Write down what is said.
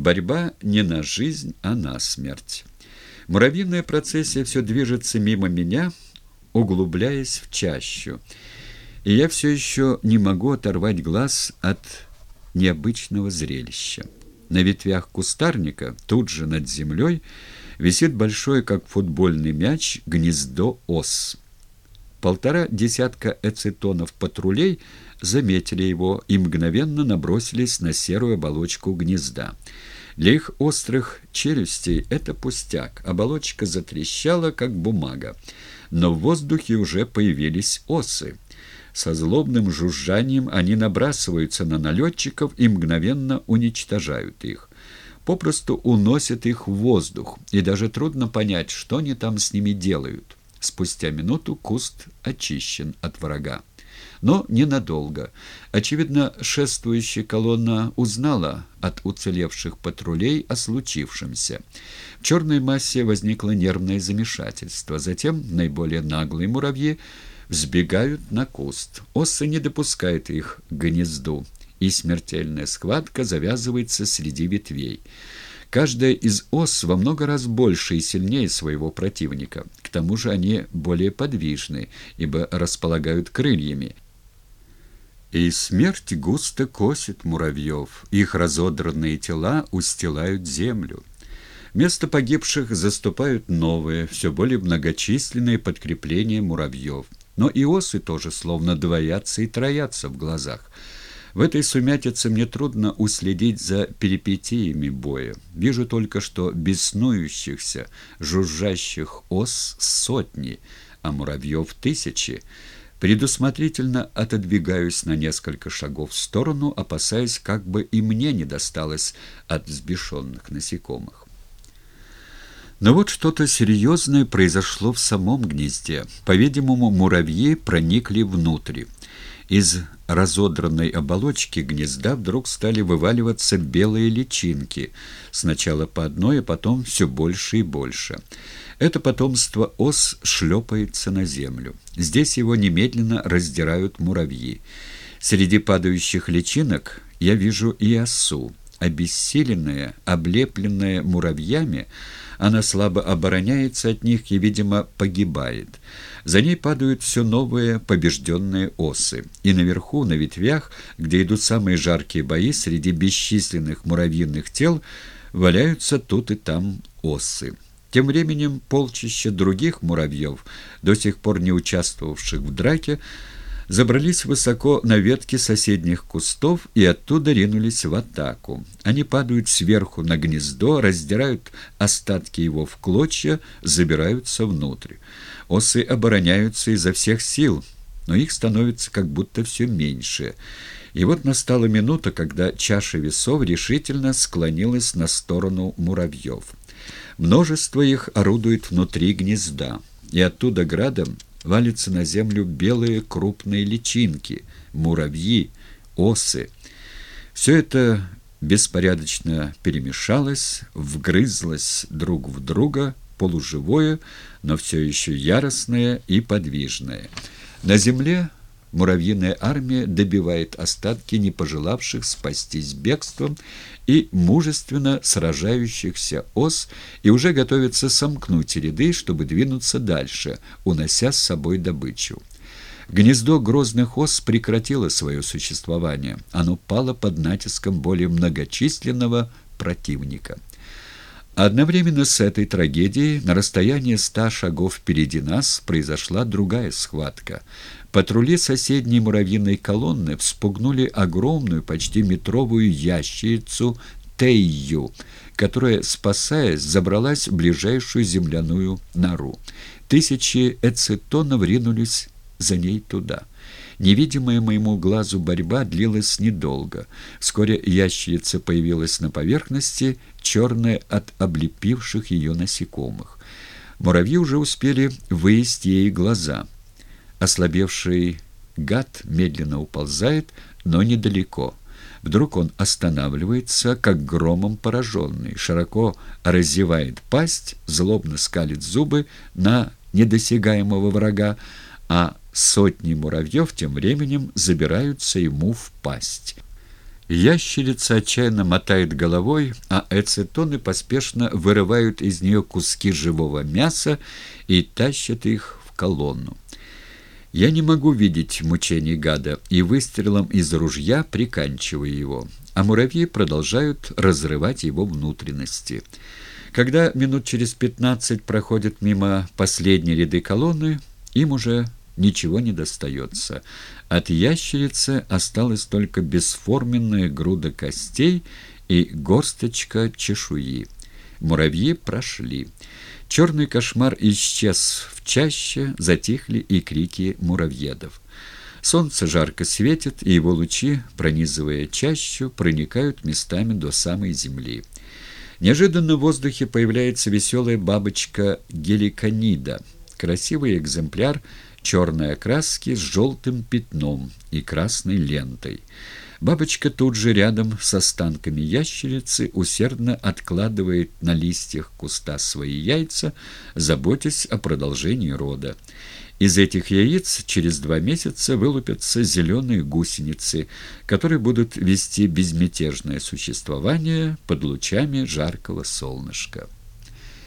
Борьба не на жизнь, а на смерть. Муравьиная процессия все движется мимо меня, углубляясь в чащу. И я все еще не могу оторвать глаз от необычного зрелища. На ветвях кустарника, тут же над землей, висит большое, как футбольный мяч, гнездо ос. Полтора десятка эцетонов патрулей заметили его и мгновенно набросились на серую оболочку гнезда. Для их острых челюстей это пустяк. Оболочка затрещала, как бумага. Но в воздухе уже появились осы. Со злобным жужжанием они набрасываются на налетчиков и мгновенно уничтожают их. Попросту уносят их в воздух, и даже трудно понять, что они там с ними делают. Спустя минуту куст очищен от врага. Но ненадолго. Очевидно, шествующая колонна узнала от уцелевших патрулей о случившемся. В черной массе возникло нервное замешательство. Затем наиболее наглые муравьи взбегают на куст. Осы не допускают их к гнезду, и смертельная схватка завязывается среди ветвей. Каждая из ос во много раз больше и сильнее своего противника. К тому же они более подвижны, ибо располагают крыльями. И смерть густо косит муравьев, их разодранные тела устилают землю. Вместо погибших заступают новые, все более многочисленные подкрепления муравьев. Но и осы тоже словно двоятся и троятся в глазах. В этой сумятице мне трудно уследить за перипетиями боя. Вижу только, что беснующихся, жужжащих ос сотни, а муравьев тысячи. Предусмотрительно отодвигаюсь на несколько шагов в сторону, опасаясь, как бы и мне не досталось от взбешенных насекомых. Но вот что-то серьезное произошло в самом гнезде. По-видимому, муравьи проникли внутрь. Из разодранной оболочки гнезда вдруг стали вываливаться белые личинки, сначала по одной, а потом все больше и больше. Это потомство ос шлепается на землю. Здесь его немедленно раздирают муравьи. Среди падающих личинок я вижу и осу. Обессиленная, облепленная муравьями, она слабо обороняется от них и, видимо, погибает. За ней падают все новые побежденные осы. И наверху, на ветвях, где идут самые жаркие бои, среди бесчисленных муравьиных тел, валяются тут и там осы. Тем временем полчища других муравьев, до сих пор не участвовавших в драке, забрались высоко на ветки соседних кустов и оттуда ринулись в атаку. Они падают сверху на гнездо, раздирают остатки его в клочья, забираются внутрь. Осы обороняются изо всех сил, но их становится как будто все меньше. И вот настала минута, когда чаша весов решительно склонилась на сторону муравьев. Множество их орудует внутри гнезда, и оттуда градом валятся на землю белые крупные личинки, муравьи, осы. Все это беспорядочно перемешалось, вгрызлось друг в друга, полуживое, но все еще яростное и подвижное. На земле муравьиная армия добивает остатки не пожелавших спастись бегством и мужественно сражающихся ос и уже готовится сомкнуть ряды, чтобы двинуться дальше, унося с собой добычу. Гнездо грозных ос прекратило свое существование. Оно пало под натиском более многочисленного противника. Одновременно с этой трагедией на расстоянии ста шагов впереди нас произошла другая схватка. Патрули соседней муравьиной колонны вспугнули огромную, почти метровую ящерицу Тейю, которая, спасаясь, забралась в ближайшую земляную нору. Тысячи эцетонов ринулись за ней туда. Невидимая моему глазу борьба длилась недолго. Вскоре ящерица появилась на поверхности, черная от облепивших ее насекомых. Муравьи уже успели выесть ей глаза. Ослабевший гад медленно уползает, но недалеко. Вдруг он останавливается, как громом пораженный, широко разевает пасть, злобно скалит зубы на недосягаемого врага, а сотни муравьев тем временем забираются ему в пасть. Ящерица отчаянно мотает головой, а эцетоны поспешно вырывают из нее куски живого мяса и тащат их в колонну. Я не могу видеть мучений гада и выстрелом из ружья приканчиваю его, а муравьи продолжают разрывать его внутренности. Когда минут через пятнадцать проходят мимо последней ряды колонны, им уже ничего не достается. От ящерицы осталась только бесформенная груда костей и горсточка чешуи. Муравьи прошли. Черный кошмар исчез в чаще, затихли и крики муравьедов. Солнце жарко светит, и его лучи, пронизывая чащу, проникают местами до самой земли. Неожиданно в воздухе появляется веселая бабочка геликонида, красивый экземпляр – черной окраски с желтым пятном и красной лентой. Бабочка тут же рядом с останками ящерицы усердно откладывает на листьях куста свои яйца, заботясь о продолжении рода. Из этих яиц через два месяца вылупятся зеленые гусеницы, которые будут вести безмятежное существование под лучами жаркого солнышка.